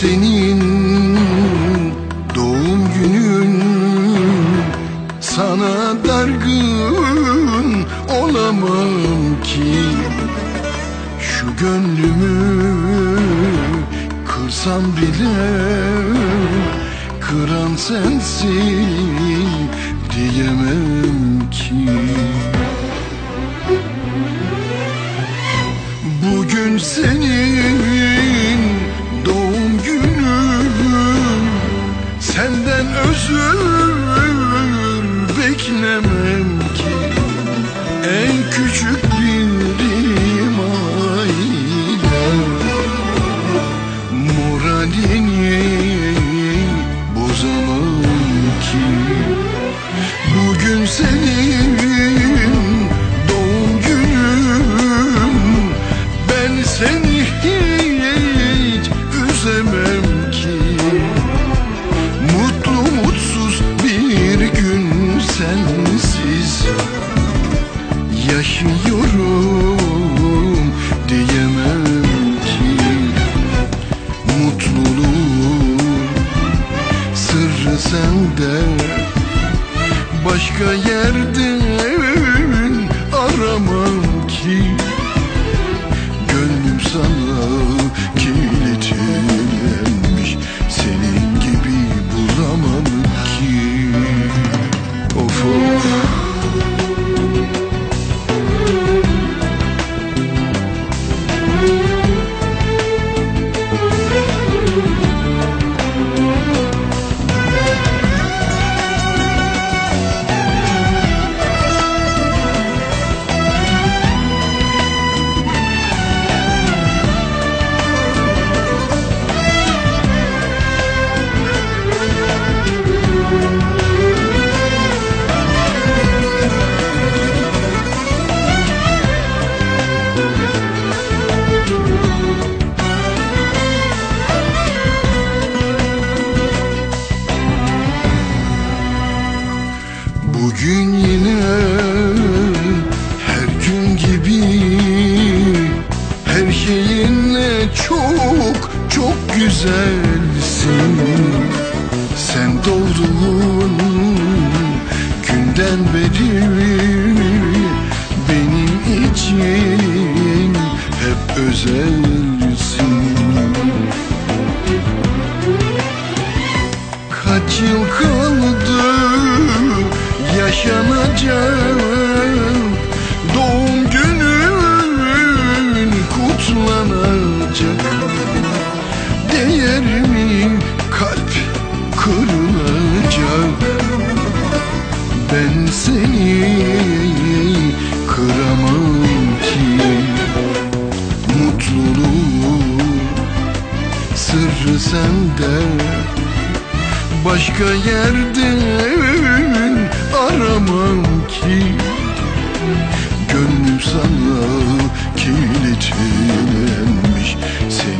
Senin doğum günün. Sana dargın olamam ki. Şu gönlümü kırsam bile Kıran sensin sende Başka yerden aramam ki Gönlüm sana her gün gibi Her şeyinle çok çok güzelsin. Sen doğduğun günden beri Benim için hep özelsin. Kaç yıl kaldı yaşanacak. Doğum günün kutlanacak. Değerimin kalp kırılacak. Ben seni kıramam ki. Mutluluğun sırrı sende. Başka yerde yaramam ki Gönlüm sana kilitlenmiş Sevgilim